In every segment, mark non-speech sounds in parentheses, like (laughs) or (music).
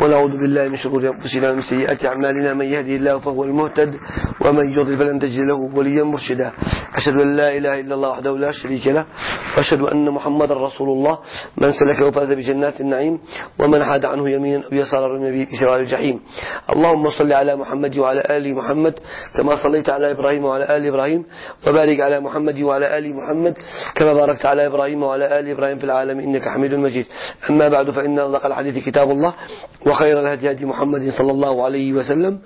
ونعوذ بالله من شرور أنفسنا ومن سيئات أعمالنا. من يهدي الله فهو المهتد ومن يضلل فلن تجد له وليا مرشدا. أشهد أن لا إله إلا الله وحده لا شريك له وأشهد أن محمدا رسول الله. من سلك وفاز بجنات النعيم ومن حاد عنه يمينا أو يسارا به بسرار الجحيم. اللهم صل على محمد وعلى آل محمد كما صليت على إبراهيم وعلى آل إبراهيم وبارك على محمد وعلى آل محمد كما باركت على إبراهيم وعلى آل إبراهيم في العالمين إنك حميد مجيد. أما بعد فإن أصدق الحديث كتاب الله وخير الهدي هدي محمد صلى الله عليه وسلم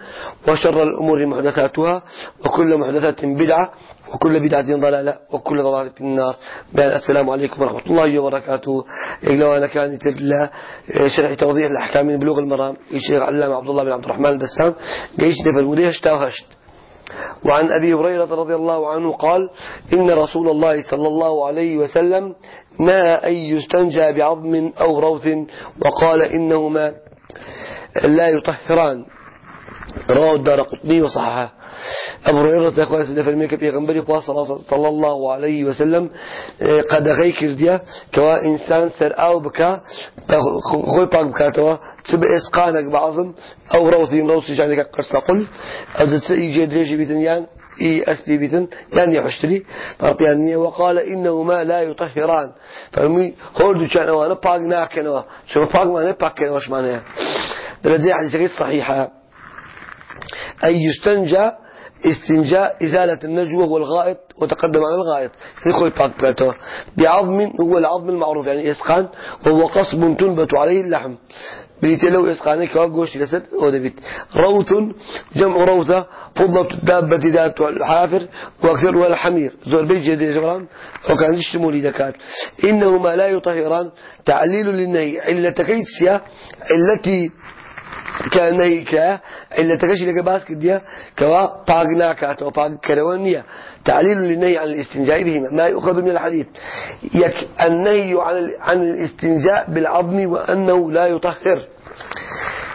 وشر الأمور محدثاتها وكل محدثة بدعة وكل بدعة ضلالة وكل ضلالة في النار. بان السلام عليكم ورحمة الله وبركاته. لو أنا كانت شرح توضيح الأحكام من بلوغ المرام. الشيخ علام عبد الله بن عبد الرحمن البسام جيش دفل المدير وهشت وعن أبي هريرة رضي الله عنه قال إن رسول الله صلى الله عليه وسلم نهى أن يستنجى بعظم أو روث وقال إنهما لا يطهران. رواه الدار قطني وصححه. أبو هريرة أخوة سيدة فرميك بيغنبري صلى الله عليه وسلم قد غي كرديا كوا إنسان سر أو بكا خوي باك بكاتوا تبع إسقانك بعظم أو روثين روثي جانك قرصة قل أو تتسئي جيد ريجي بيتنيان إي أسلي بيتن يعني عشتري يعني وقال إنهما لا يطهران. فرمي هول كان وأنا باق ناكنوا شو باق ما نباق كنوا وش معناها درجة حديثة صحيحة أي يستنجى استنجاء إزالة النجوة والغائط وتقدم على الغائط خوي باكباته بعظم هو العظم المعروف يعني إسقان وهو قصب تنبت عليه اللحم. بيتي لو إسقاني كواغوش لسد ودبيت روث جمع روثة فضلة الدابة ذات الحافر وأكثر الحمير زور بيت جدي جبران وكان الشمولي دكات. إنهما لا يطهران. تعليل للنهي. علة كيتسيا التي كان كا إلا تكشي لك باسك ديا كوا باغنا كاتو باغ كروانية تعليل للنهي عن الاستنجاء بهما ما يؤخذ من الحديث. يك النهي عن عن الاستنجاء بالعظم وأنه لا يطهر.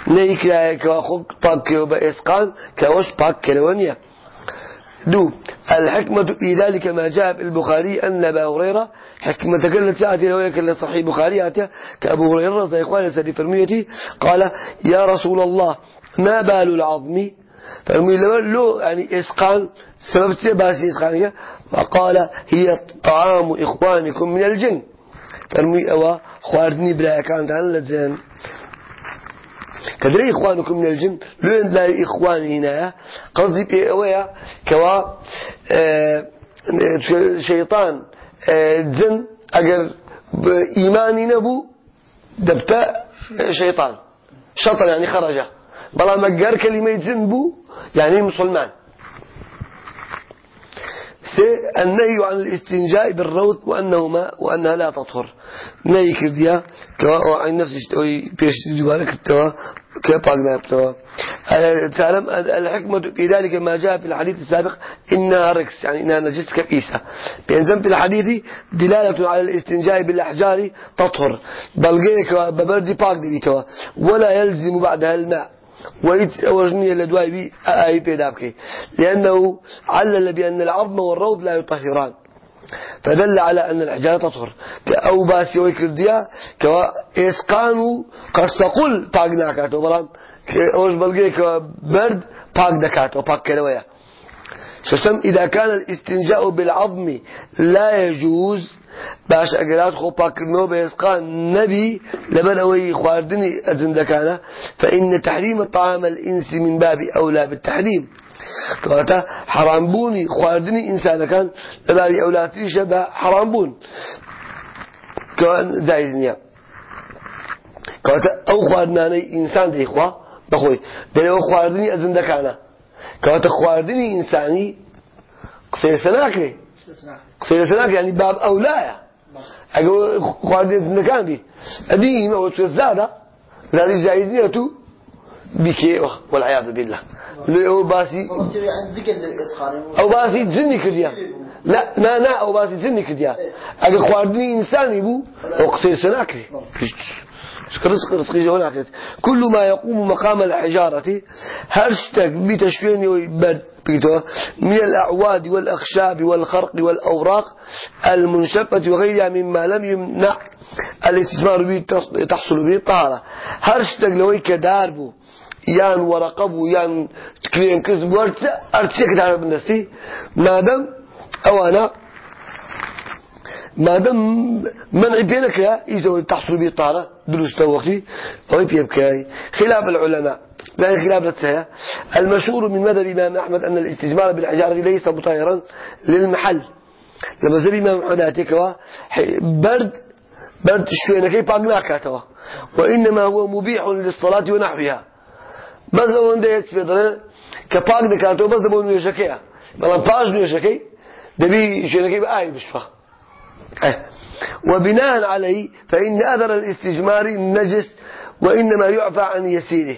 نهي كوا خب باغ كيو بإسقان كوش باغ كروانية دو الحكمة في ذلك ما جاء في البخاري أن أبا هريرة حكمة تأتي له اللي صحيح البخاري كأبو هريرة زي إخوان سري فرميتي قال يا رسول الله ما بال العظم؟ فرمي له يعني إسقان سبب تباسي إسقانية فقال هي طعام إخوانكم من الجن. فرمي أوا خواردني بلا كانت عن الجن كدري إخوانكم من الجن لين لا إخوان هنا قصدي بأويا كوا اه شيطان اه جن أجر بإيماني نبو دبتا شيطان شطر يعني خرج بلا مقر كلمة جن بو يعني مسلمان. سي النهي عن الاستنجاء بالروث وأنهما وأنها لا تطهر. نهي كرديا كوا عن نفس بيش دوالك التوا كيف ما تعلم الحكمة في ذلك ما جاء في الحديث السابق إنها ركس يعني إنها نجس كبيسة. بينزم في الحديث دلالة على الاستنجاء بالأحجار تطهر. بلغيك ببردي باك دي ولا يلزم بعدها الماء. وزنية بي أي بيدابكي لأنه علل بأن العظم والروض لا يطهران. فدل على أن الحجارة تطهر. أو باسي ويكرديا كوا إسقانو قرصقل باق ناكاتو بلان أوش بلغيك برد باق دكاتو باق كرويا شسم إذا كان الاستنجاء بالعظم لا يجوز باش اگرات خو پاکردنەوە بە نبي لەبەر ئەوەی ئەجندەکانە فإن تحريم الطعام الإنسي من باب أولى بالتحريم. كواتا حرام بوني خواردني إنسان كان لباب أولاتي شبه حرام بون. كوان جائز نيا كواتا أو خواردناني إنسان دي خوا بخوي كواتا خواردني إنساني قصير سناكري قصير سناكري يعني باب أولايا اگه خواردن زندگان بی. ادی ما وتو زاده لازم جايزني تو بكي والعياذ بالله. لو باسي أو باسي زني كديا لا لا لا أو باسي زني كديا اگه خواردني انساني بو قصير سناكري رزق رزق جوال كل ما يقوم مقام الحجارة هرشتك بتشفين ويبرد من الأعواد والأخشاب والخرق والأوراق المنشفة وغيرها مما لم يمنع الاستثمار به تحصل به الطهارة هرشتك لويك داربو يان ورقبو يان تكلين كذب ارتشك تعالى بالنسي مادم أو أنا مادم منع بينك إذا تحصل به الطهارة دروس وقتي أو يبكي خلاف العلماء. لا خلاف لتسهى المشهور من مذهب الإمام أحمد أن الاستجمار بالحجارة ليس مطهرا للمحل. لما زبي إمام أحمد هاتيكوا برد برد شوينكي باقناكاتوا وإنما هو مبيح للصلاة ونحوها. بس لو عنده يتفضل كباق دكاتو بس دبون نيوشكيا بلان باش نيوشكي دبي شوينكي بآي بشفا. أه. وبناء عليه فإن أثر الاستجمار النجس وإنما يعفى عن يسيره.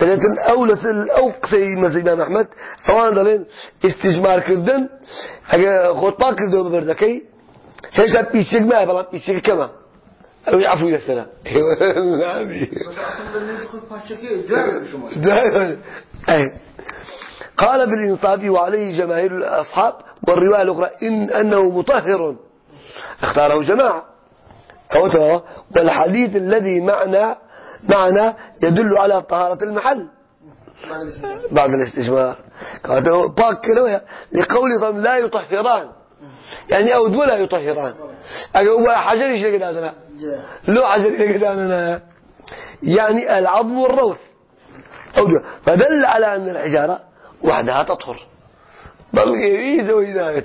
لكن أولى الأوقسي مثل الإمام أحمد. أوان دلين استجمار كردن. أجا خطبا كردو ببردكي. هيش بيسيق ما بلا بيسيق كما؟ أو يعفو يسنا (laughs) قال بالإنصاف وعليه جماهير الأصحاب والرواية الأخرى إن أنه مطهر. اختاره جماعة. والحديث الذي معنا معنى يدل على طهارة المحل. بعد الاستجمار قالوا لقول لا يطهران. يعني أو دول لا يطهران. أقول حجر إيش لقد لو حجر لقد يعني العظم والروث. أو فدل على أن الحجارة وحدها تطهر. بل إيه وإذا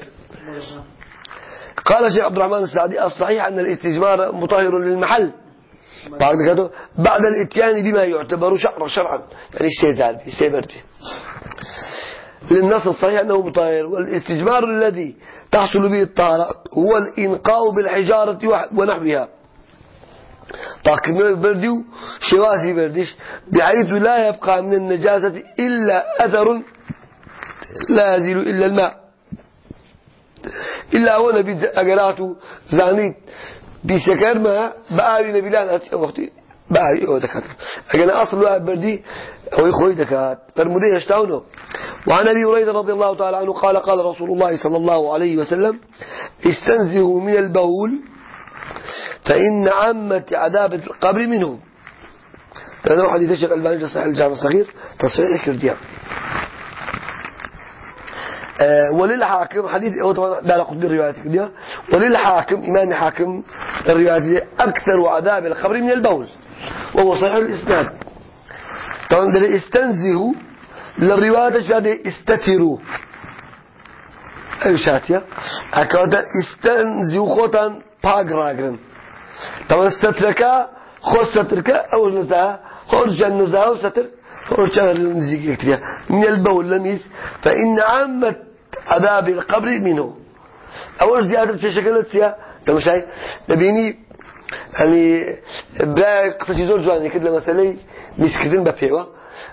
قال شيخ عبد الرحمن السعدي الصحيح أن الاستجمار مطهر للمحل. بعد الإتيان بما يعتبر شعر شرعا. يعني الشيء برد. للنص الصحيح أنه مطهر. والاستجمار الذي تحصل به الطهارة هو الإنقاء بالحجارة ونحوها. طاقم بردي شواسي بردش بحيث لا يبقى من النجاسة إلا أثر لا يزيل إلا الماء. إلا هو نبي زانيت. بشكر ما بآوي نبيلان أتي وقتي بآوي أو دكات أجنا أصل واحد بردي أو يخوي دكات فرمودي يشتاونه. وعن أبي هريرة رضي الله تعالى عنه قال قال رسول الله صلى الله عليه وسلم استنزهوا من البول فإن عامة عذاب القبر منه هذا حديث الشيخ الباني صحيح الجامع الصغير تصحيح كرديان وللحاكم حديث هو طبعا لا نقد الروايات كده وللحاكم إمام حاكم الروايات أكثر عذاب الخبر من البول وهو صحيح الإسناد. طبعا ده استنزهوا للروايات شهادة استتروا. أي شاتيا أكاد استنزهوا خوتا باقراقرن طبعا استتركا خود ستركا أو نزاها خرج النزاها وستر خرج النزيق من البول لميس فإن عامة عذاب القبر منه. أول زيادة في شكل تسيا؟ لما شاي لبيني يعني برا قصة زور جواني كده مسألة مسكتين بفيوا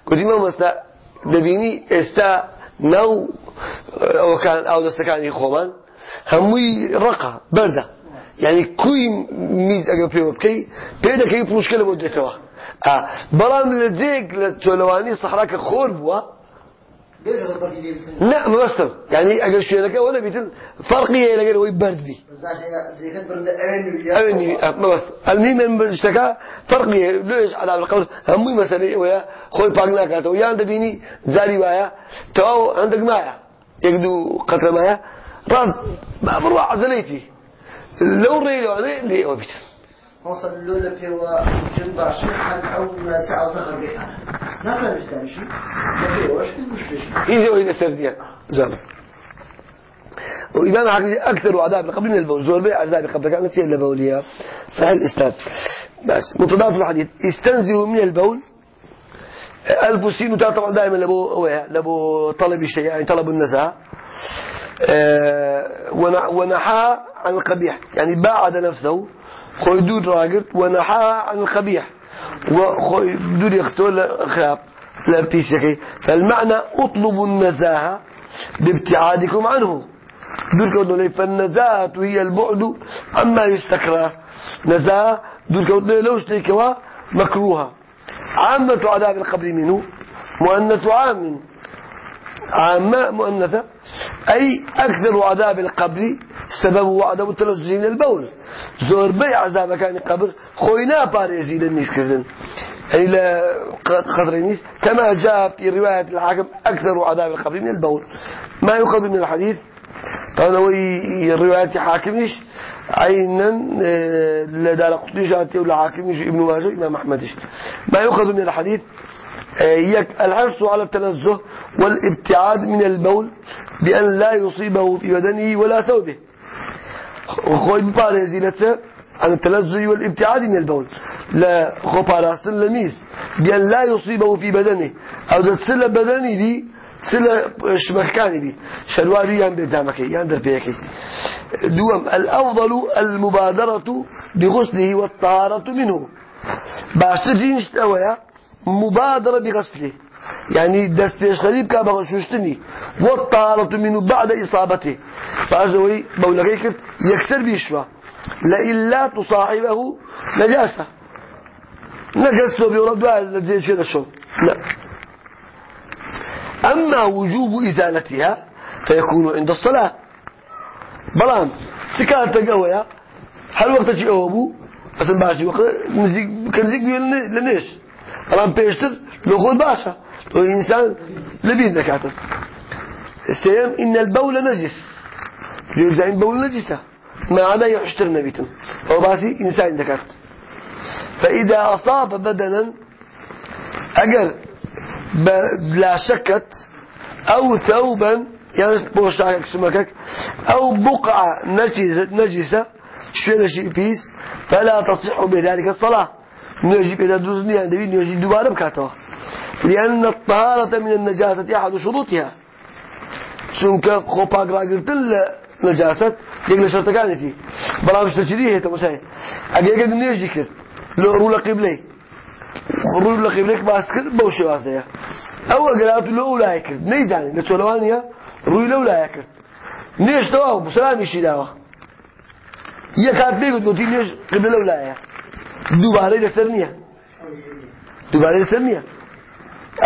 قد ما مثلا لبيني استا ناو أو كان أو دستكاني خوان هموي رقة بردة. يعني كوي ميز اگر پیو بکی پیدا کی پروشکل بود دتوا بەڵام لە جێک لە تۆلەوانی سەحراکە خۆر بووە لا مبستر يعني أجل شيء لك ولا بيتن فرقية إلى غير ويبرد بي. أمني مبستر المهم من اشتكى فرقية ليش على القول؟ همي مسألة ويا خوي باقنا كاتو يا عند بيني زاري ويا تو عندك معايا يقدو قطر معايا راس ما بروح عزليتي لو ريلو عليه ليه وبيتن وصل لولا بيوا جنب شيخا أو ساعة صغر بيها كان يستمشي ما بيوش مش إذا وإذا سرديا زمان وإمام حكي أكثر عذاب قبل من البول زور عذاب قبل كان نسي البولية صحيح الإسناد بس مطلعات الحديث استنزهوا من البول ألف سين طبعا دائما لبو لبو طلب الشيء يعني طلب النزاهة أه ونحى عن القبيح يعني باعد نفسه خيدود راقرت ونحى عن القبيح وخيدود يقتل خاب لا بتيسكي فالمعنى اطلبوا النزاهة بابتعادكم عنه. دول كودو لي فالنزاهة هي البعد عما يستكره. نزاهة دول كودو لو اشتكوا مكروها عامة عذاب القبر منه مؤنث عام عامة مؤنثة. أي أكثر عذاب القبر سبب عدم التلذذ من البول. زور بي عذاب كان القبر خوينا باريزي للنيس كردن. أي لا قدرينيس كما جاء في رواية الحاكم أكثر عذاب القبر من البول. ما يؤخذ من الحديث؟ طبعا رواية حاكمش عينا آه، لدار قطيش ولا حاكمش ابن ماجه إمام أحمدش ما يؤخذ من الحديث؟ الحرص على التنزه والابتعاد من البول بأن لا يصيبه في بدنه ولا ثوبه. خوي بباريزي لسه عن التلذذ والابتعاد من البول لا خو باراستن لميس بأن لا يصيبه في بدنه. أو تسل بدنه دي سل شمكاني بي شلواري يان بيجامكي يان دربيكي. دوم الأفضل المبادرة بغسله والطهارة منه. باشتر جينش تأويا مبادرة بغسله. يعني دستيش غريب كابا شوشتني. والطهارة منه بعد إصابته. فأجوي بولغيك يكسر بيشوا لإلا تصاحبه نجاسة. نجاسة بيورد دعا كده شو لا. أما وجوب إزالتها فيكون عند الصلاة. بلان. سكاتك أويا هل وقت شيء أوبو أصلا باشي وقت. نزيق كنزيق لنيش بلان بيشتر لو خود باشا. لو إنسان لبين ذكاته سيم إن البول نجس. يجزع البول نجسة. ما عدا يحشتر نبيتم. هو باسي إنسان ذكات فإذا أصاب بدنا أجر لا شكت أو ثوبا يعني سمكك أو بقعة نجسة, نجسة شيء بيس فلا تصح بذلك الصلاة. نجيب إذا دوزني يعني دبي نجيب دوبارة بكاتوا لأن الطهارة من النجاسة أحد شروطها. چونك خوباك راقرتن نجاسة يقل شرط كانتي بلا مش تشريه تمساي أجي أجي نيجي كرت لو رو لقبلي رو لقبلك باسكر بوشي واسيا أو قرأت له لا يكرت نيزاني لتولوانيا رو له لا يكرت نيش تواو بسلام يشي داوا يكات بيقول قلت نيش قبل له لا لسرنيا دوباره لسرنيا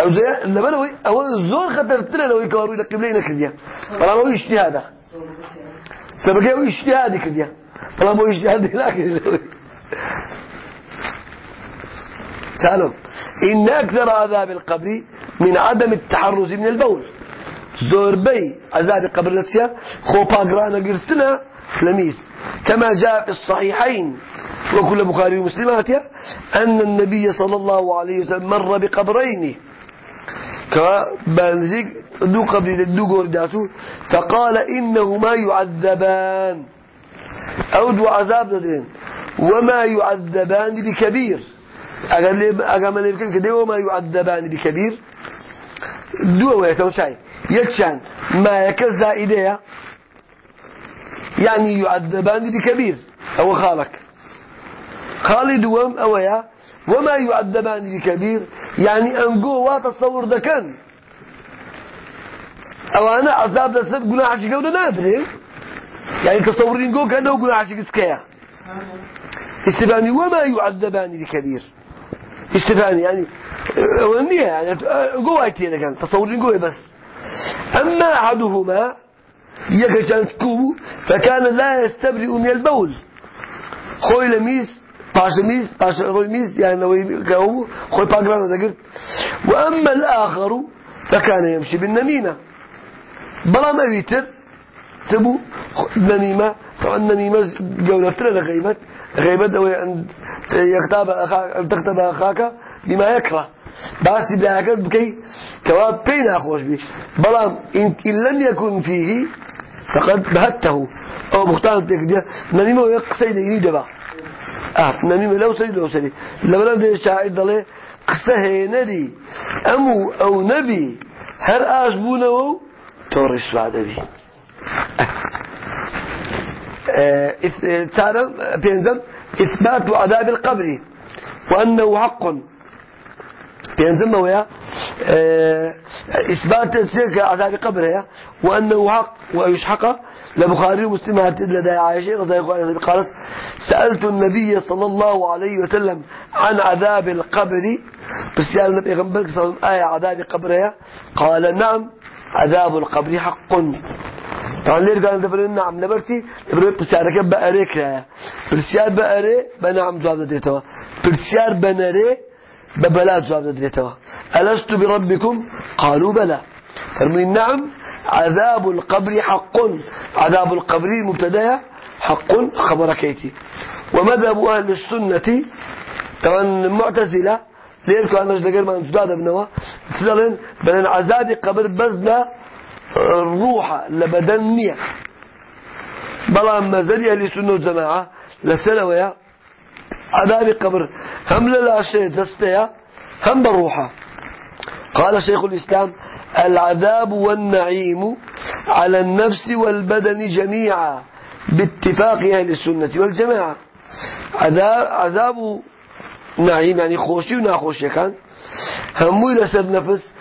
أو زي لما هو اول زور خطر ترى لو يكوروا لك قبلين كذا فلا هو اجتهاد سبق هو اجتهاد كذا فلا هو اجتهاد لكن تعالوا إن أكثر عذاب القبر من عدم التحرز من البول. زور بي عذاب القبر لتسيا خوبا قرانا قرستنا لميس كما جاء في الصحيحين وكل بخاري ومسلماتها أن النبي صلى الله عليه وسلم مر بقبرين. كبنزيك دو قبل دو فقال إنهما يعذبان. أو دو عذاب دين وما يعذبان بكبير. أقام كده وما يعذبان بكبير. دو ويكو شاي. يكشان ما يكزا إليه. يعني يعذبان بكبير. أو خالك. خالد وم أويا وما يعذبان بكبير. يعني أنقوا وتصور ذكان أو أنا عذاب لسبب قناع عشق ولا نادرين يعني تصورين قو كأنه قناع عشق سكيا استفاني وما يعذبان بكبير. استفاني يعني ونية يعني قوة كثيرة كان تصورين قوة بس. أما أحدهما يكشان تكوبو فكان لا يستبرئ من البول. خوي لميس باشميز باش رويميز يعني لو كهو خوي باقرانا ذكرت وأما الآخر فكان يمشي بالنميمة بلا ما بيتر تبو نميمة طبعا النميمة جولة ترى غيبت غيبت أو يكتب أخاك تكتب أخاك بما يكره بس بلا هكذا بكي كواب بين أخوش به بلا إن, لم يكن فيه فقد بهته أو مختار تكديه نميمة يقصي ليني دبا آه نميمة لو سري لو سري لما لو ده الشاعر ضله قصة هينري أمو أو نبي هر آشبونه تورش بعد بي تعلم بينزم إثبات عذاب القبر وأنه حق بينزم ويا آه، إثبات تلك عذاب قبرها وأنه حق ويشحق. لبخاري ومسلم لدى عائشة رضي الله عنها؟ قالت سألت النبي صلى الله عليه وسلم عن عذاب القبر بس يعني النبي غنبرك صلى الله عليه وسلم عذاب قبرها قال نعم عذاب القبر حق. طبعا ليه قال دبر نعم؟ نبرتي دبر بسيارك بأريك يا برسيار بأري بنعم جواب ديتوا برسيار بنري ببلا جواب ديتوا ألست بربكم؟ قالوا بلى. فرمين نعم عذاب القبر حق. عذاب القبر مبتدأ حق. خبر كيتي. ومذهب أهل السنة طبعا المعتزلة ليه كان نجد غير ما انتداد ابنوا تزلن بل عذاب قبر بزنا روحا لبدن نية. بلا مازال أهل السنة والجماعة لسلويا عذاب قبر. هم لا شيء تستيا هم بالروحة قال شيخ الإسلام العذاب والنعيم على النفس والبدن جميعا باتفاق أهل السنة والجماعة. عذاب, عذاب نعيم يعني خوشي وناخوشي كان. همو لسر نفس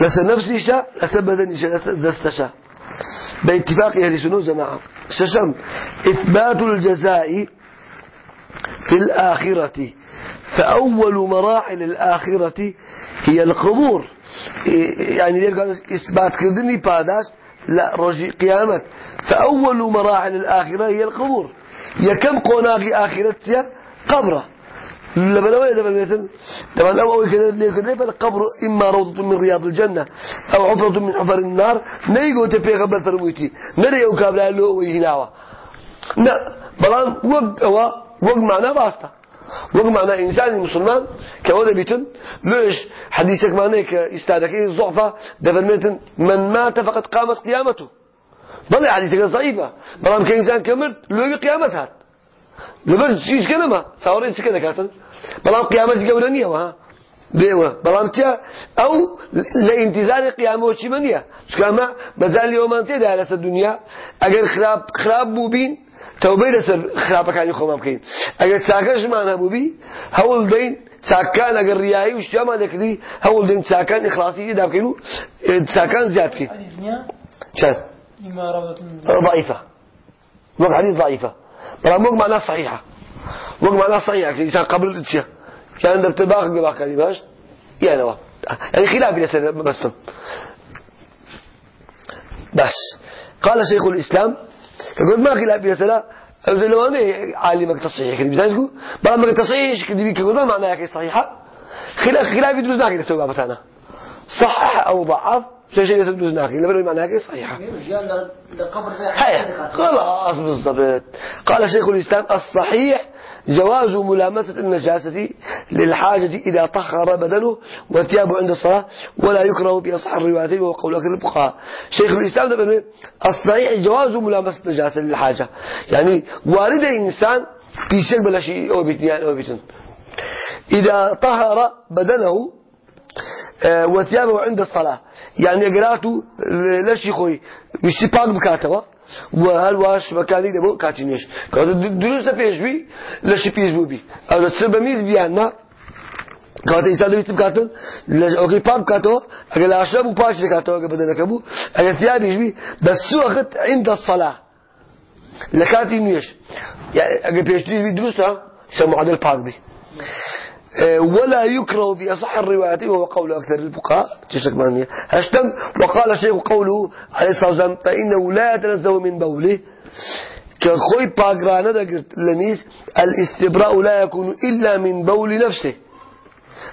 لسر نفسي شاء لسر بدني دست شاء باتفاق أهل السنة والجماعة. ششم إثبات الجزاء في الآخرة. فأول مراحل الآخرة هي القبور. يعني ليه قال إثبات كردني؟ باداش لا رجي قيامة فأول مراحل الآخرة هي القبور. يا كم قناغي آخرتها قبرة. لما لو يدب المثل طبعا أول كذا ليه فالقبر إما روضة من رياض الجنة أو حفرة من حفر النار. نيجو تبي قبل فرمويتي. نري يوكاب له ويهناوا. لا بلان وق وق معنا باسطة. وقت معنى إنسان مسلمان كوانا بيتن ليش حديثك معناه كاستادك ضعفة دفرميتن من مات فقد قامت قيامته. بل حديثك ضعيفة. بلام كإنسان كمرت لو قيامتها لبس شيش كلمة ثورين سكنة كاتن. بلام قيامت قولانية وها. بيوه بلام تيا أو لإنتظار قيامة وشي منيا شكاما مازال يوم تيدا على الدنيا. أجر خراب خراب بوبين. توبه لسر خرابەکانی خۆمان بکەین ئەگەر چاکەشمان هەبوو بی هەوڵ دەین چاکان ئەگەر ریایی و شتیامان لێکردی هەوڵ دەین چاکان ئیخلاسی تێدا بکەین و چاکان زیاد بکەین چەند ضعيفة وقت حديث ضعيفة بلا موق معناه صحيحة وقت معناه صحيحة كإنسان قبل الاتشاء كان ده بتباق بباق باش؟ هو يعني خلاف لسنة بس بس. قال شيخ الإسلام يقول ما خلاف يسلا لو أنا عالمك تصحيح كذي بتاعك ما ما تصحيح كذي بيقول ما معناه كي صحيحة خلاف خلاف يدرس ناقي تسوي بتاعنا صحح أو ضعف شيء شيء يدرس ناقي لما معناه كي صحيحة خلاص بالضبط قال شيخ الإسلام الصحيح جواز ملامسة النجاسة للحاجة إذا طهر بدنه وثيابه عند الصلاة ولا يكره في أصح الروايتين وهو قول أكثر الفقهاء شيخ الإسلام ده الصحيح جواز ملامسة النجاسة للحاجة. يعني والد إنسان في شيء بلا شيء أو بيتن يعني أو بيتن إذا طهر بدنه آه، وثيابه عند الصلاة يعني قراته لشي خوي مش باق بكاتبه و هەروەش بەکاری دەبۆ کاتی نوێش دروستە پێشوی لە شی پیش بوو بی ئەو لە چ بەمیز بیاننا کاتە ئیسا دەویست بکاتن لە ئەوکەی پاک بکاتەوە ئەگەر لە عشرە بوو پاش دەکاتەوە ئەگە بەدەنەکە بوو ئەگەر تیاریش بی بە سوەخت عند الصلاة. لە کاتی نوێش ئەگەر پێشتری دروستە شە معادل پاک بی ولا يكره في أصح الروايات وهو قول أكثر الفقهاء تشك مانية هشتم وقال الشيخ قوله عليه الصلاة والسلام فإنه لا يتنزه من بوله. كخوي باقرانا دقرت لميس الاستبراء لا يكون إلا من بول نفسه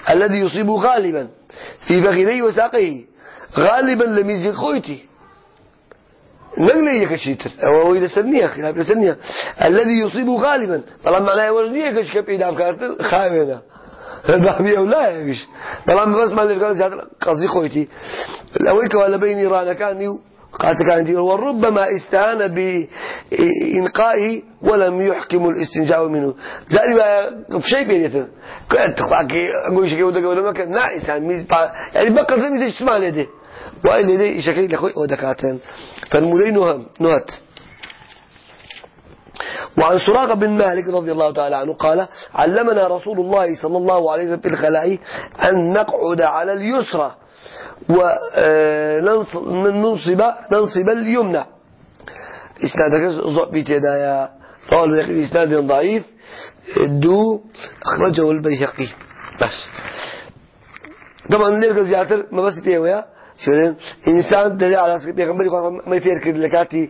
الذي يصيب غالبا في فخذيه وساقه. غالبا لميز خويتي. نقل يكشيتر أو إذا سنية خلاف سنية. الذي يصيب غالبا فلما لا يوجنيه كشكب إذا كانت خاوينه بابي أو لا يبيش بلام بس ما نرجع زيادة قصدي خويتي. الأول كوالا بين إيران كان يو قالت كان وربما استهان بإنقائه ولم يحكم الاستنجاء منه. زاري في شيء بينته كنت خاكي أقول شيء وده ولا ما كان. ناقص يعني بقى ميز اسمع لده وإلا ده شكل لخوي ودكاتن فالمولين نهت. وعن سراقة بن مالك رضي الله تعالى عنه قال علمنا رسول الله صلى الله عليه وسلم في الخلاء أن نقعد على اليسرى وننصب ننصب اليمنى. إسنادك ضعبي تدايا رواه البيهقي إسناد ضعيف. دو أخرجه البيهقي. بس. طبعا ليك زيادة ما بس بيويا شو إنسان دليل على سكت بيغمبري ما يفير كده لكاتي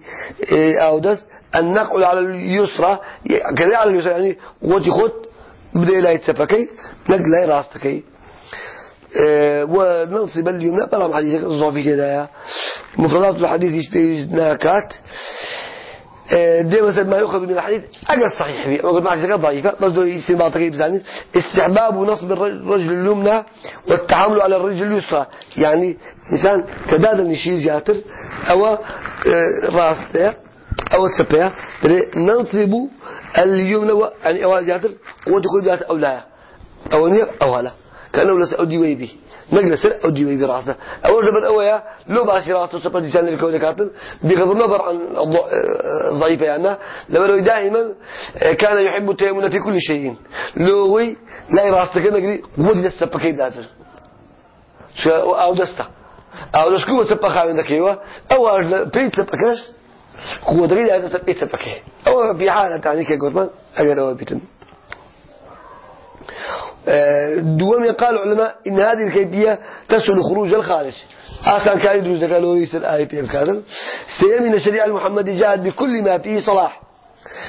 أو دس. النقل على اليسرى كذا على اليسرى يعني قوتي خد بدأ لا يتسفكي نقل لا راستكي. آه وننصب اليمنى بلا حديث الضعفي كده مفردات الحديث يشبه ناكات. آه دي مثلا ما يؤخذ من الحديث أجل صحيح فيه. وقد معك ضعيفة بس دو استنباط كيف بزاني. استحباب نصب الرجل اليمنى والتعامل على الرجل اليسرى. يعني إنسان كدادا نشيز جاتر أو آه راستة. أو تسبيها ننصب اليمنى يعني أو جاتر ودخول جاتر أو لا. أو نير أو هلا. كأنه لس أودي ويبي. نجلس أودي ويبي راسه. أول جبل أويا لو باشي راسه سبب لسان الكون كاتل بغض النظر عن ضعيفة يعني. لما لو دائما كان يحب التيمم في كل شيء. لو وي لا راسه كده نجري ودي السبب كده شو أو دسته. أو دسكوا سبب خامن ذكيوا أو بيت سبب كاش. قوة دليل هذا سبب سبب كه أو في حالة يعني كقولنا أجر أو بيتن. دوام يقال العلماء إن هذه الكيفية تسهل خروج الخارج. أصلا كان يدرس قالوا يصير آية بي بكذا سيمين الشريعة المحمدية جاءت بكل ما فيه صلاح.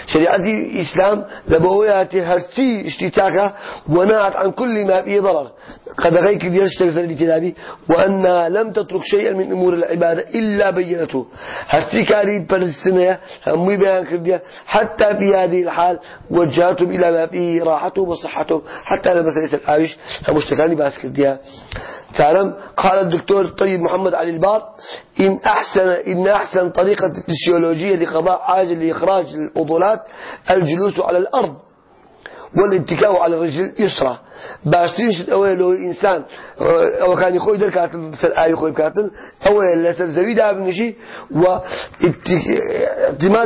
شريعة الإسلام لبويات هرتي اشتتاكا ونهت عن كل ما فيه ضرر. قد غيك ديرش تكسر الكتابي وأنها لم تترك شيئا من أمور العبادة إلا بينته. هرتي كاري بالسنة همي بيان كرديا حتى في هذه الحال وجهتهم إلى ما فيه راحتهم وصحتهم حتى لما سلسل الآيش. همشتكاني باس كرديا تعلم؟ قال الدكتور طيب محمد علي البار إن أحسن إن أحسن طريقة فسيولوجية لقضاء عاجل لإخراج الفضولات الجلوس على الأرض والاتكاء على الرجل اليسرى باشترين شد أول لو إنسان أو كان يخوي در كاتل سر آي يخوي كاتل أول لسر زويد أبنشي واعتماد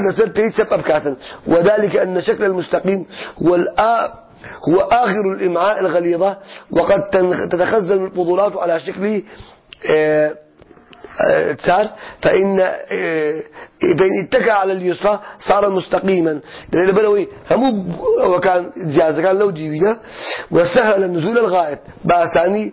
لسر تريد سبب كاتل. وذلك أن شكل المستقيم هو الآب هو آخر الإمعاء الغليظة وقد تتخزن الفضولات على شكل صار فإن فإن اتكى على اليسرى صار مستقيما. لأن بلوي هم وكان زيادة كان لو جيبنا وسهل نزول الغائط. بأساني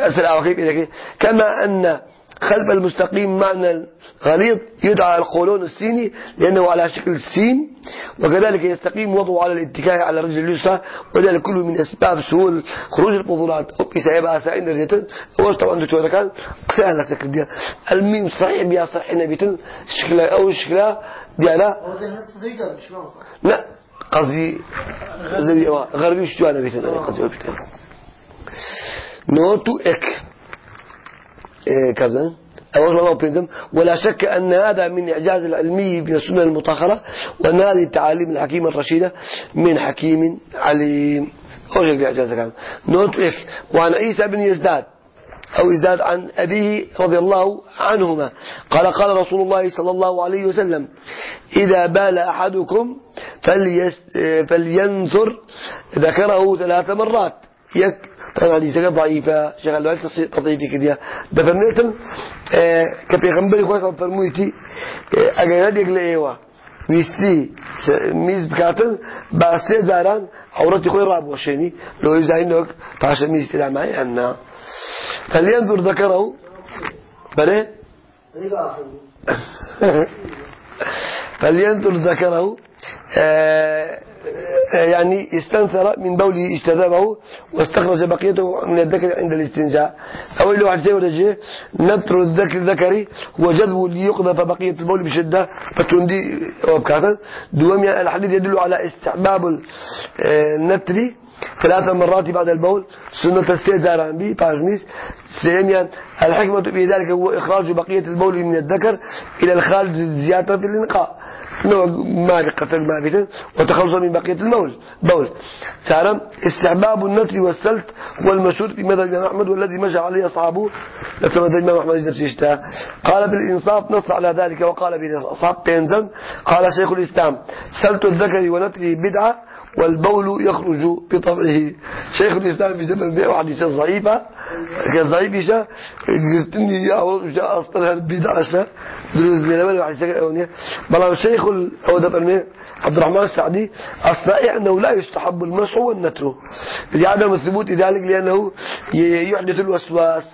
أسأل أوكيب كما أن خلف المستقيم معنى غليظ يدعى القولون السيني لأنه على شكل السين وكذلك يستقيم وضعه على الاتكاء على الرجل اليسرى وذلك كله من أسباب سهول خروج الفضولات أو بسبب أسائل درجة أول طبعا دكتور كان سهل سكر ديا الميم صحيح بيا صحيح نبيتن شكلها أو شكلها ديالا لا. قصدي غربي شتوى نبيتن قصدي نوتو إك. إيه كذا. أوجه بينهم ولا شك أن هذا من إعجاز العلمي بالسنة المطهرة وأن هذه التعاليم الحكيمة الرشيدة من حكيم عليم. أوجه الإعجاز كان نوت إخ وعن عيسى بن يزداد أو يزداد عن أبيه رضي الله عنهما قال قال رسول الله صلى الله عليه وسلم إذا بال أحدكم فلينثر ذكره ثلاث مرات. يك طبعا حديثك ضعيفة شغل بالك تضعيفي كده دفرنيتن آه كبيغمبري خواه فرمويتي آه اگر يدك لأيوه ويستي ميز بكاتن باسي زاران عورتي خوي راب وشيني لو يزاينك فعشان ميز تدع معي أنا. فلينظر ذكره بره (laughs) فلينظر ذكره آه يعني استنثر من بوله اجتذبه واستخرج بقيته من الذكر عند الاستنجاء. أول واحد زي ولا نتر الذكر الذكري هو جذب ليقذف بقية البول بشدة فتندي وبكاتا دوامي الحديث يدل على استحباب النتر ثلاث مرات بعد البول. سنة السيزاران بي بارميس. سيميا الحكمة في ذلك هو إخراج بقية البول من الذكر إلى الخارج زيادة في الإنقاء نوع ما قتل ما بيتن وتخلص من بقية المول بول سارم استحباب النتر والسلت والمشهور في الإمام أحمد والذي مشى عليه أصحابه. مذهب الإمام أحمد يدرس قال بالإنصاف نص على ذلك وقال بالأصحاب تنزل قال شيخ الإسلام سلت الذكر ونتره بدعة والبول يخرج بطبعه. شيخ الإسلام في زمن بيع حديثة ضعيفة. كضعيف إيشا قلتني يا أولاد أصلا البدعة دروز من أول حديثة أولية بلا شيخ أو دبر عبد الرحمن السعدي الصحيح أنه لا يستحب المسح والنتر. لعدم الثبوت ذلك لأنه يحدث الوسواس.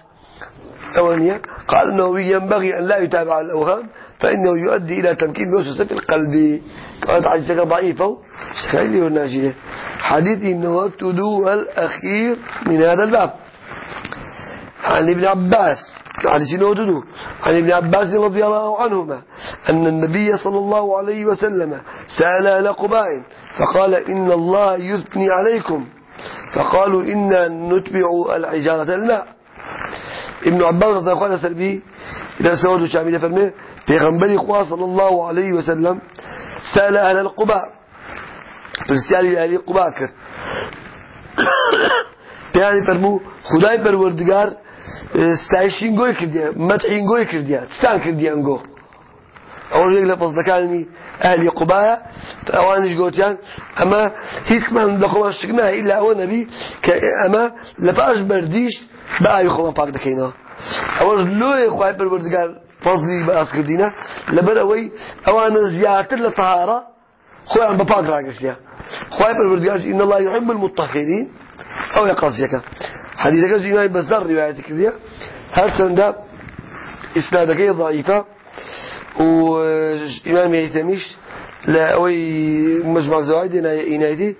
أولية قال أنه ينبغي أن لا يتابع الأوهام فإنه يؤدي إلى تمكين وسوسة القلب. قالت حديثك ضعيفة. سخيلي والناجية حديث إنه التدو الأخير من هذا الباب. عن ابن عباس. إنه تدو عن ابن عباس رضي الله عنهما أن النبي صلى الله عليه وسلم سأل أهل قباء فقال إن الله يثني عليكم. فقالوا إنا نتبع الحجارة الماء. ابن عباس رضي الله عنه سلبي إذا سود شامل فرمه پیغمبر خوا صلى الله عليه وسلم سأل أهل القباء پرسیاری أهل القباء کرد پیانی فرمو خدای پروردگار ستایشین گوی کردیه مدحین گوی کردیه ستان کردیه انگو؟ أول شيء لفظ ذكرني أهل قباء فأوانش قوتيان أما هيك من دخوا شكناه إلا هو نبي أما لفاش برديش بقى يخوا باك دكينا. أول لو يخوا پروردگار فضلی بأس کردینە لەبەر ئەوەی ئەوانە زیاتر لە تەهارە خۆیان بە پاک ڕاگەشتیا خۆی پەروەردگار إن الله يحب أو يقصيك حديثك زيناي بزر روايتك كذا هل سندا إسنادك ضعيفة. وإمام يهتمش لا أوي مجمع زوايد إنايتي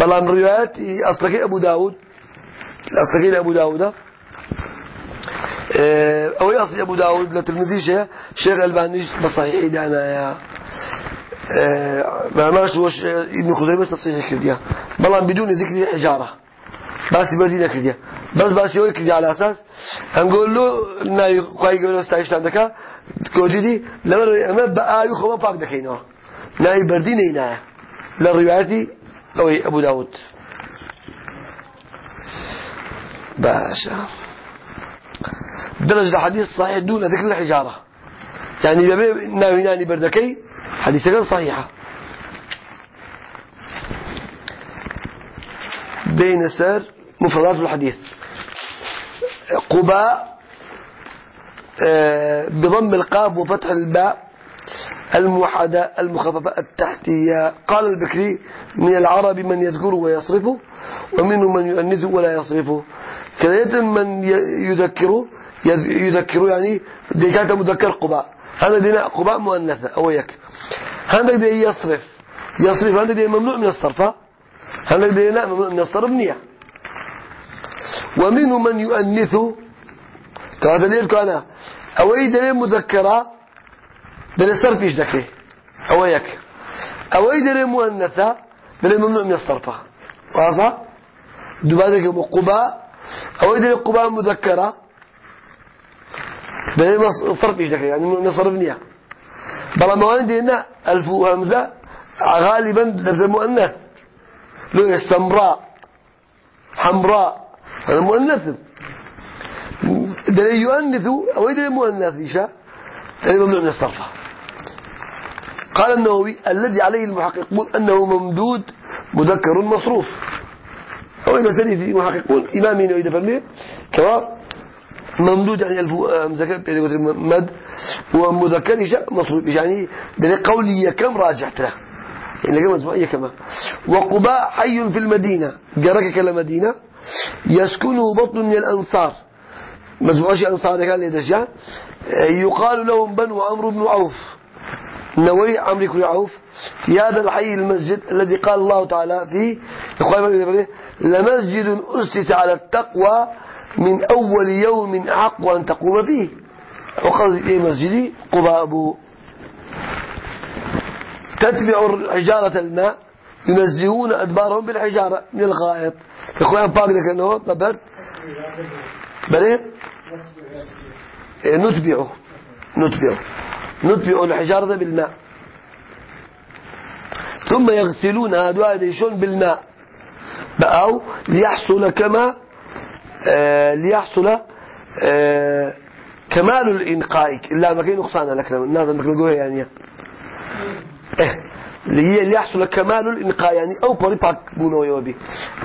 بلان روايات أصلك أبو داود. أصلك أبو داود. آه، أو أصل أبو داود لتلمذي شيء شيخ ألباني بصحيح دانا يا. آه، ما ماش وش ابن خزيمة تصحيح كرديا. بلان بدون ذكر حجارة بس بدينا كرديا بس بس يوي كرديا على أساس هنقول له ناي قاي يقول له استعيش عندك كودي لما أما بقى يخو ما باك دكينا ناي بردين هنا للرواياتي أو أبو داود. باشا درجة الحديث صحيح دون ذكر الحجارة يعني لما ناويناني بردكي حديث غير صحيحة بين السر مفردات الحديث. قباء آه، بضم القاف وفتح الباء الموحدة المخففة التحتية. قال البكري من العرب من يذكره ويصرفه ومنه من يؤنثه ولا يصرفه كذلك من يذكره يذكروا يعني دي كانت مذكر قباء. هذا دينا قباء مؤنثة أو يك. هذا دي يصرف. يصرف هذا دي ممنوع من الصرف هذا دي لا ممنوع من الصرف نية. ومنه من يؤنث. كهذا ليه كان أو أي دليل مذكرة؟ دليل صرف إيش ذكي أو يك أو أي دليل مؤنثة؟ دليل ممنوع من الصرف. واضح؟ دبادك قباء أو أي دليل قباء مذكرة؟ ده صرف إيش ذكي يعني نصرف نية. بلا مواني دينا ألف همزة غالبا لفظ المؤنث لو السمراء حمراء هذا مؤنث. ده يؤنث أو يدري مؤنث إيشا ده ممنوع من الصرف قال النووي الذي عليه المحققون أنه ممدود مذكر مصروف. أو إذا سنة محققون إمامين وإذا فرميه كما ممدود يعني الف مذكر مد ومذكر مصروف يعني؟ ده قولي كم راجح ترى يعني كم مجموعية كما وقباء حي في المدينة. جرك كالمدينة يسكنه بطن من الأنصار. مجموعة أنصار قال لي يقال لهم بنو عمرو بن عوف. نوي عمرو بن عوف في هذا الحي المسجد الذي قال الله تعالى فيه لمسجد أسس على التقوى من أول يوم أحق أن تقوم فيه. وقال إيه مسجدي؟ قباب. تتبع حجارة الماء. ينزهون أدبارهم بالحجارة من الغائط. إخوان باق لك أنه ببرد. بلين إيه، نتبعه. نتبعه. نتبع الحجارة بالماء. ثم يغسلون هذا يشون بالماء؟ بقوا ليحصل كما آه، ليحصل آه، كمال الإنقاء. إلا ما كان نقصان لك لازم نقول يعني. إيه. ليحصل كمال الإنقاء يعني أو بريباك بونو يوبي.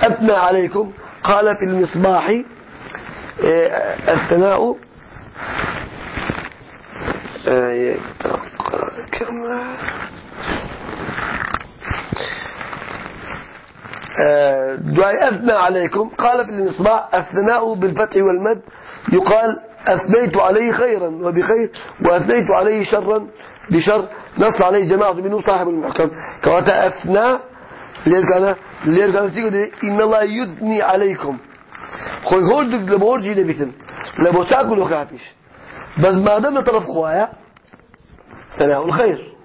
أثنى عليكم قال في المصباح آه، الثناء آه، آه، دعاء أثنى عليكم. قال في المصباح الثناء بالفتح والمد يقال أثنيت عليه خيرا وبخير وأثنيت عليه شرا بشر. نص عليه جماعة منه صاحب المحكم. كواتا أثنى ليركانا ليركانا تيجي إن الله يثني عليكم. خوي هولدك لبورجي لبيتن لبو تأكل وخافيش بس ما دام طرف خوايا ثناء الخير.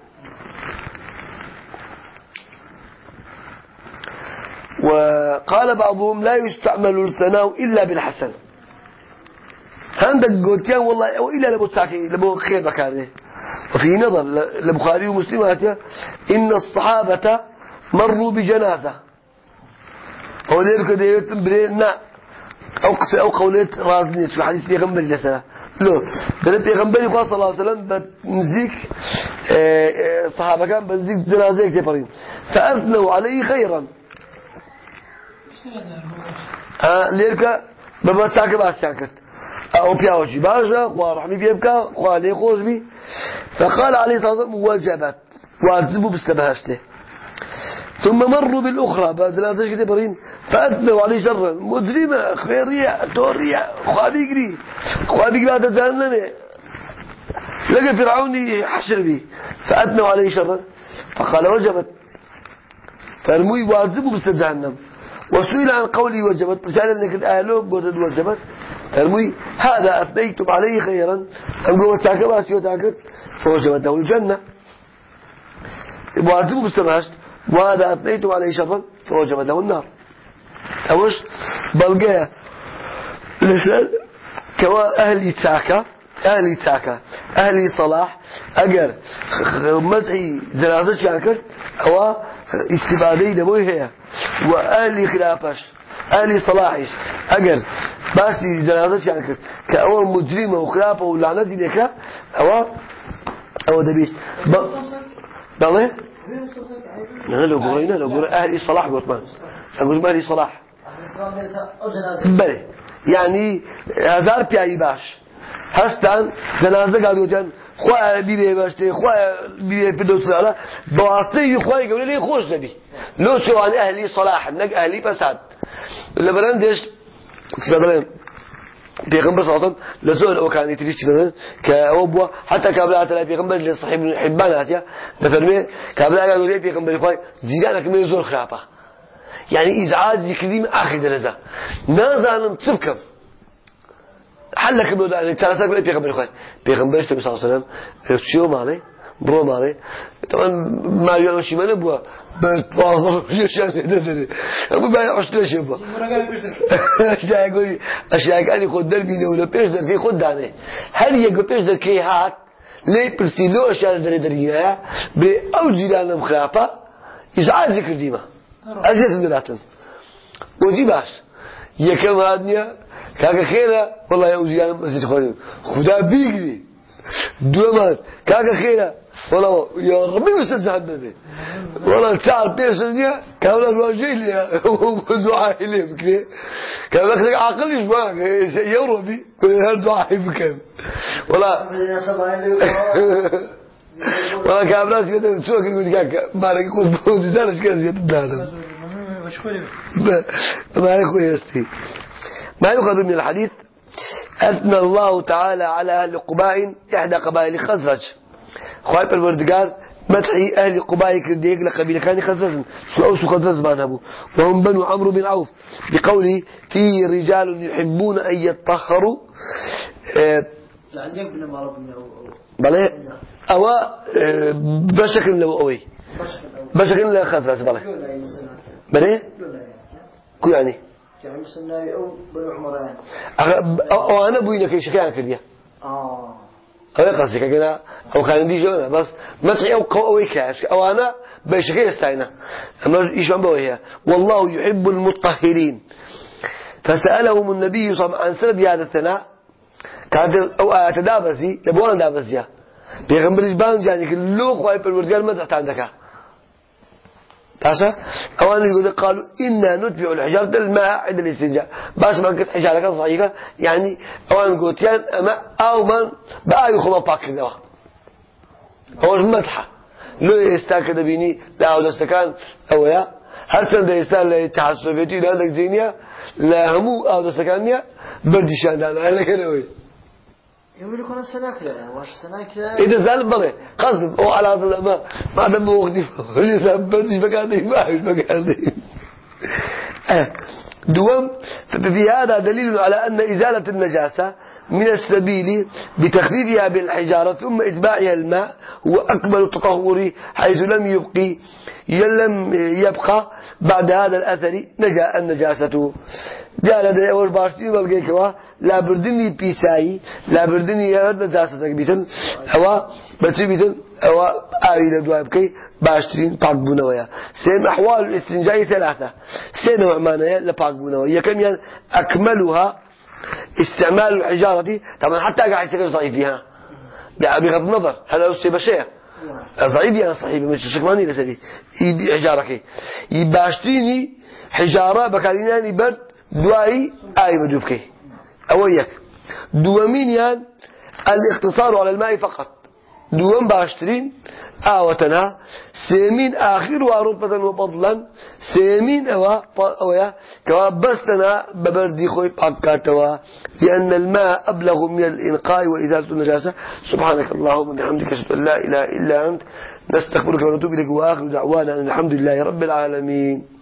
وقال بعضهم لا يستعمل الثناء إلا بالحسن. عندك قلتيان والله وإلا لبو تاكي لبو خير بكاره وفي نظر لبخاري ومسلم إن الصحابة مروا بجنازة. هو ذلك ديوت برينا أو قصة أو قولات رازني في حديث بيغمبر لسنا لو ده بيغمبر صلى الله عليه وسلم بنزيك آه، آه، صحابة كان بنزيك جنازة كتير فأثنوا عليه خيرا. ها ليركا بابا ساكب أساكت أو بياوجي باشا ورحمي بيبكى وعليه خوش بي فقال عليه الصلاة والسلام وجبت واجبوا بستبهاشته ثم مروا بالأخرى بعد لا تشكي برين. فأثنوا عليه شرا. مجرمة خيرية تورية خوابي قري خوابي بعد جهنم. لقى فرعون يحشر به فأثنوا عليه شرا. فقال وجبت. فرموا واجبوا بستجهنم وسئل عن قولي وجبت. رسالة انك الآلو قلت وجبت. فرمي هذا أثنيتم عليه خيرا. أم قوة ساكا باسي وتاكت فوجبت له الجنة معذبه بالسماشت وهذا أثنيتم عليه شرا فوجبت له النار أوش بلقى لسان كوا أهلي تاكا أهلي تاكا أهلي صلاح أجر مزحي جنازة شاكر أو استفادة دبوي هي وأهلي خلافش أهلي صلاحش أجر بس جنازة شاكر كأول مجرمة وخلافة ولعنة لك أو أو دبيش. بلى لا لو قرينا لو قرينا أهلي صلاح قلت ما أقول أهلي صلاح. بلى. يعني هزار بيعي باش. هستان جنازه قالوا جن خوا بيبي باشتي خوا بيبي بدوس على بواسطه خوا يقول لي خوش نبي لو سوى أهلي صلاح نق أهلي فساد الله علیه و لزول أو كان يتريش كذا كأبوة حتى قبل أتلا پیغمبر اللي صحيح من حبان هاتيا نفرمي قبل قالوا لي پیغمبر خوي زيدانك من زور خرافة يعني إزعاج كريم آخر درجة نازل تبكم حلك بودا يعني بقول بيغمبر خوي بيغمبر صلى الله عليه وسلم شو مالي بڕۆ ماڵێ. تەوان ماویانشی مەە بووە بە پاڵشیان دەدرێت ئەمە (laughs) باە عشتێشێ بووە. ئەشیاکانی خۆ دەربینەوە لە پێش دەرکەی خۆ دانێ. هەر یەک پێش دەکەی هات لێ پرسی لۆ ئەشیان دەرێ دەرگیرە بێ ئەو جیرانم خراپە ئیزعازی کردیمە ئەزیێتم دەداتن. بۆجی باش؟ یەکەم هاات نییە کاکە خێرە وڵای ئەو جیرانم ئەزیت خۆن خدا بیگری. دوما كاكا خيرا والله يا ربي وستزهدني والله تعال بيسنيا كان الواجه لي ودعاء لي بكري كان لك عقل إيش معك يا ربي هل دعاء بكم والله والله كان ناس كده تسوق يقول لك ما لك يقول بوزي دارش كده يتدانا ما يخوي يستي ما يؤخذ من الحديث أثنى الله تعالى على أهل قباء إحدى قبائل خزرج. خواهي بالوردقار مدحي أهل قباء كرديك لقبيلة كان خزرج. شو أوسو خزرج ما نبو؟ وهم بنو عمرو بن عوف. بقوله في رجال يحبون أن يطهروا. آه بلى؟ أو آه، بشكل لو أوي. بشكل لا خزرج بلى. بلى؟ كو يعني؟ يعني مثلا أو بنو عمران أو أنا بوينك إيش كان كذي آه. هذا قصدك كذا أو كان دي جونا بس مسعي أو قوي كاش أو أنا بشكل استعينا أما إيش عم بويها والله يحب المطهرين. فسألهم النبي صلى الله عليه وسلم عن سبب هذا الثناء. كانت أو تدابزي لبوانا دابزيا. بيغمبر إجبان جاني كل لو خواهي بالورجال ما تحت عندك. باشا أوان يقول قالوا إنا نتبع الحجارة الماء عند الاستنجاء. باش ما قلت حجارة كان صحيحة يعني أوان قلت يعني أما أو من بقى يخلط باك ذوا هو مدحة؟ لو يستاك دبيني لا أو دستكان أو يا. يستان للاتحاد السوفيتي لا عندك زينيا لا همو أو دستكانيا بردشان أنا أنا كده يقول لك أنا سناكرة واش سناكرة إذا زال بره قصد أو على هذا ما ما دم وقتي سبب مش بقعدي ما مش بقعدي دوم ففي هذا دليل على أن إزالة النجاسة من السبيل بتخفيفها بالحجارة ثم إتباعها الماء هو أكمل التطهر حيث لم يبقي لم يبقى بعد هذا الأثر نجا النجاسة. جاء لدي أول باشتي بلقيكوا لا بردني بيساي لا بردني يرد نجاستك بيتن أو بس بيتن أو آوي لدواء بكي باشترين باق بنويا سيم أحوال الاستنجاء ثلاثة سينوع معناها لباق بنويا كم يعني أكملها استعمال الحجارة طبعا حتى قاعد يسكر ضعيف فيها بغض النظر هل أصيب شيء ضعيف يعني صحيح مش شكماني لسبي حجارة كي يباشتيني حجارة بكاليناني برد. دواي آي مدوفكي أويك. دوامين يعني الاقتصار على الماء فقط. دوام باشترين آوتنا سيمين آخر رتبة وفضلا. سيمين أوا أويا. كوا بستنا ببردي خوي باكاتوا لأن الماء أبلغ من الإنقاء وإزالة النجاسة. سبحانك اللهم وبحمدك أشهد أن لا إله إلا أنت. نستغفرك ونتوب إليك. وآخر دعوانا الحمد لله رب العالمين.